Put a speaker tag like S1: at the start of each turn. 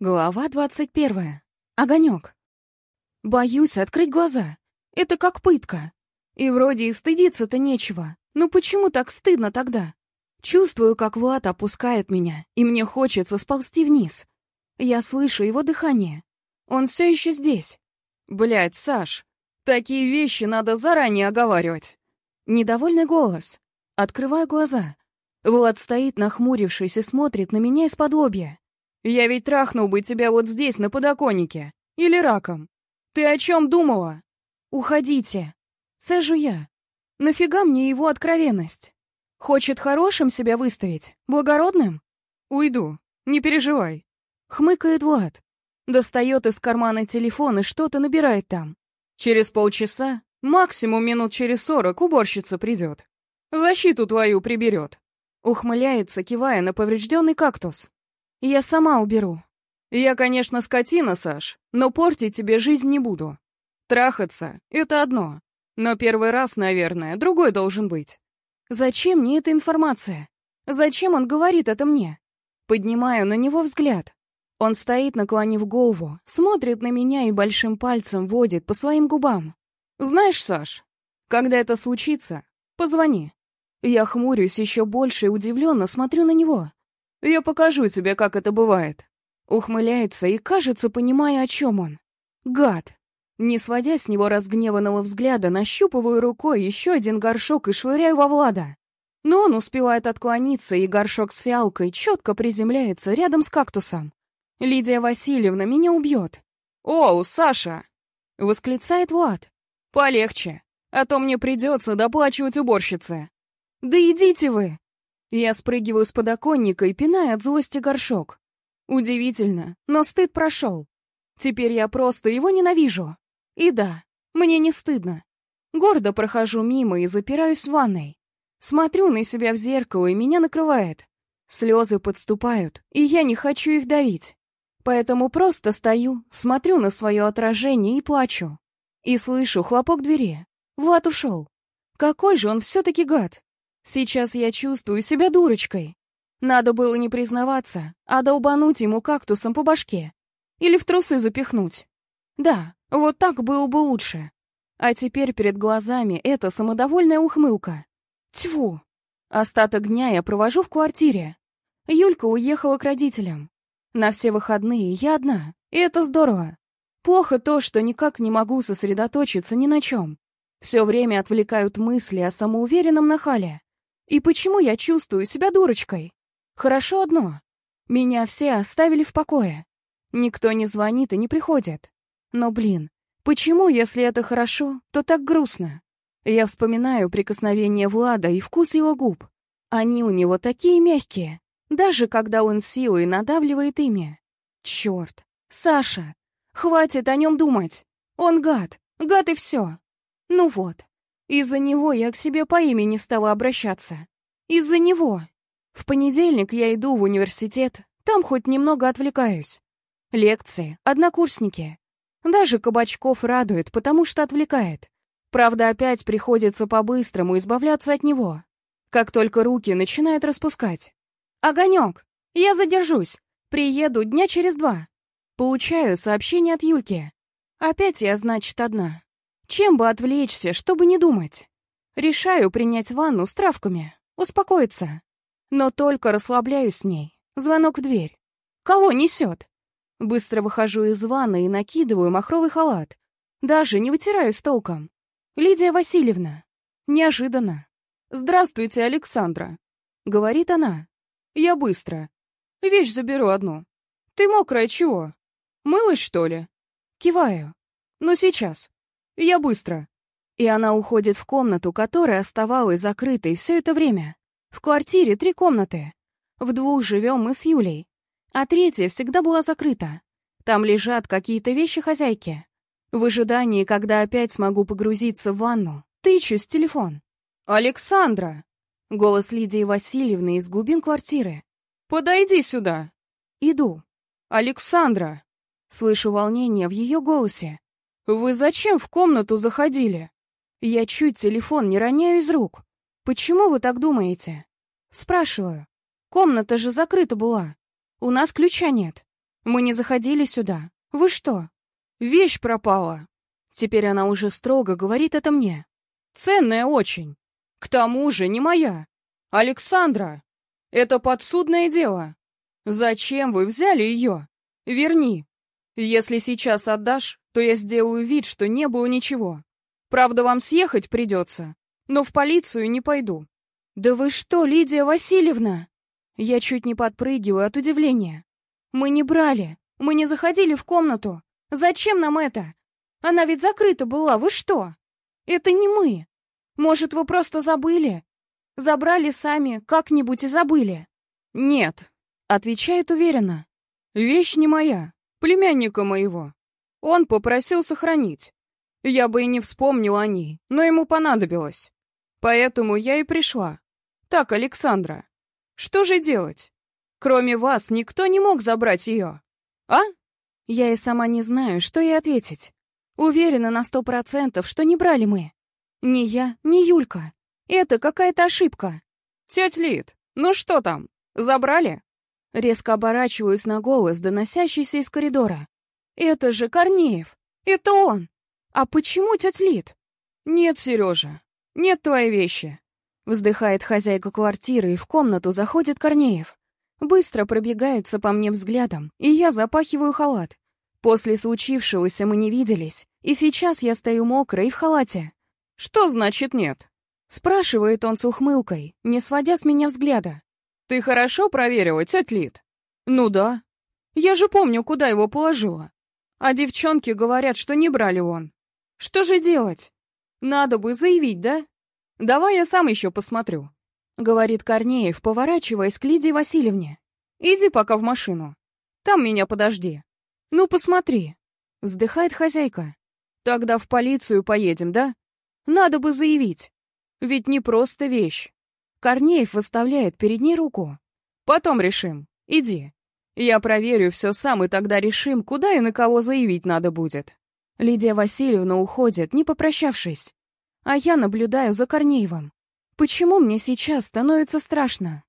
S1: Глава двадцать первая. Огонек. Боюсь открыть глаза. Это как пытка. И вроде и стыдиться-то нечего. Но почему так стыдно тогда? Чувствую, как Влад опускает меня, и мне хочется сползти вниз. Я слышу его дыхание. Он все еще здесь. Блять, Саш, такие вещи надо заранее оговаривать. Недовольный голос. Открываю глаза. Влад стоит, нахмурившись, и смотрит на меня из-под лобья. Я ведь трахнул бы тебя вот здесь, на подоконнике. Или раком. Ты о чем думала? Уходите. Сажу я. Нафига мне его откровенность? Хочет хорошим себя выставить? Благородным? Уйду. Не переживай. Хмыкает Влад. Достает из кармана телефон и что-то набирает там. Через полчаса, максимум минут через сорок, уборщица придет. Защиту твою приберет. Ухмыляется, кивая на поврежденный кактус. Я сама уберу. Я, конечно, скотина, Саш, но портить тебе жизнь не буду. Трахаться — это одно. Но первый раз, наверное, другой должен быть. Зачем мне эта информация? Зачем он говорит это мне? Поднимаю на него взгляд. Он стоит, наклонив голову, смотрит на меня и большим пальцем водит по своим губам. Знаешь, Саш, когда это случится, позвони. Я хмурюсь еще больше и удивленно смотрю на него. Я покажу тебе, как это бывает». Ухмыляется и, кажется, понимая, о чем он. Гад. Не сводя с него разгневанного взгляда, нащупываю рукой еще один горшок и швыряю во Влада. Но он успевает отклониться, и горшок с фиалкой четко приземляется рядом с кактусом. Лидия Васильевна меня убьет. «Оу, Саша!» — восклицает Влад. «Полегче, а то мне придется доплачивать уборщице». «Да идите вы!» Я спрыгиваю с подоконника и пинаю от злости горшок. Удивительно, но стыд прошел. Теперь я просто его ненавижу. И да, мне не стыдно. Гордо прохожу мимо и запираюсь в ванной. Смотрю на себя в зеркало, и меня накрывает. Слезы подступают, и я не хочу их давить. Поэтому просто стою, смотрю на свое отражение и плачу. И слышу хлопок двери. Влад ушел. Какой же он все-таки гад. Сейчас я чувствую себя дурочкой. Надо было не признаваться, а долбануть ему кактусом по башке. Или в трусы запихнуть. Да, вот так было бы лучше. А теперь перед глазами эта самодовольная ухмылка. Тьфу! Остаток дня я провожу в квартире. Юлька уехала к родителям. На все выходные я одна, и это здорово. Плохо то, что никак не могу сосредоточиться ни на чем. Все время отвлекают мысли о самоуверенном нахале. И почему я чувствую себя дурочкой? Хорошо одно. Меня все оставили в покое. Никто не звонит и не приходит. Но, блин, почему, если это хорошо, то так грустно? Я вспоминаю прикосновение Влада и вкус его губ. Они у него такие мягкие, даже когда он силой надавливает ими. Черт, Саша, хватит о нем думать. Он гад, гад и все. Ну вот, из-за него я к себе по имени стала обращаться. Из-за него. В понедельник я иду в университет, там хоть немного отвлекаюсь. Лекции, однокурсники. Даже Кабачков радует, потому что отвлекает. Правда, опять приходится по-быстрому избавляться от него. Как только руки начинают распускать. «Огонек! Я задержусь! Приеду дня через два!» Получаю сообщение от Юльки. Опять я, значит, одна. Чем бы отвлечься, чтобы не думать? Решаю принять ванну с травками, успокоиться. Но только расслабляюсь с ней. Звонок в дверь. Кого несет? Быстро выхожу из ванны и накидываю махровый халат. Даже не вытираюсь толком. Лидия Васильевна. Неожиданно. «Здравствуйте, Александра», — говорит она. «Я быстро. Вещь заберу одну. Ты мокрая чего? Мылась, что ли?» Киваю. «Ну, сейчас. Я быстро». И она уходит в комнату, которая оставалась закрытой все это время. В квартире три комнаты. В двух живем мы с Юлей. А третья всегда была закрыта. Там лежат какие-то вещи хозяйки. В ожидании, когда опять смогу погрузиться в ванну, тычусь телефон. «Александра!» Голос Лидии Васильевны из глубин квартиры. «Подойди сюда!» Иду. «Александра!» Слышу волнение в ее голосе. «Вы зачем в комнату заходили?» Я чуть телефон не роняю из рук. «Почему вы так думаете?» Спрашиваю. «Комната же закрыта была. У нас ключа нет». Мы не заходили сюда. Вы что? Вещь пропала. Теперь она уже строго говорит это мне. Ценная очень. К тому же не моя. Александра, это подсудное дело. Зачем вы взяли ее? Верни. Если сейчас отдашь, то я сделаю вид, что не было ничего. Правда, вам съехать придется, но в полицию не пойду. Да вы что, Лидия Васильевна? Я чуть не подпрыгиваю от удивления. Мы не брали, мы не заходили в комнату. Зачем нам это? Она ведь закрыта была, вы что? Это не мы. Может, вы просто забыли? Забрали сами, как-нибудь и забыли? Нет, отвечает уверенно. Вещь не моя, племянника моего. Он попросил сохранить. Я бы и не вспомнил о ней, но ему понадобилось. Поэтому я и пришла. Так, Александра, что же делать? Кроме вас никто не мог забрать ее. А? Я и сама не знаю, что ей ответить. Уверена на сто процентов, что не брали мы. Ни я, ни Юлька. Это какая-то ошибка. Тетя Лид, ну что там, забрали? Резко оборачиваюсь на голос, доносящийся из коридора. Это же Корнеев. Это он. А почему тетя Лид? Нет, Сережа, нет твоей вещи. Вздыхает хозяйка квартиры, и в комнату заходит Корнеев. Быстро пробегается по мне взглядом, и я запахиваю халат. После случившегося мы не виделись, и сейчас я стою мокрая и в халате. «Что значит нет?» Спрашивает он с ухмылкой, не сводя с меня взгляда. «Ты хорошо проверила, тетя Лид?» «Ну да. Я же помню, куда его положила. А девчонки говорят, что не брали он. Что же делать? Надо бы заявить, да? Давай я сам еще посмотрю», — говорит Корнеев, поворачиваясь к Лидии Васильевне. «Иди пока в машину. Там меня подожди. Ну, посмотри», — вздыхает хозяйка. «Тогда в полицию поедем, да? Надо бы заявить. Ведь не просто вещь. Корнеев выставляет перед ней руку. Потом решим. Иди. Я проверю все сам, и тогда решим, куда и на кого заявить надо будет. Лидия Васильевна уходит, не попрощавшись. А я наблюдаю за Корнеевым. Почему мне сейчас становится страшно?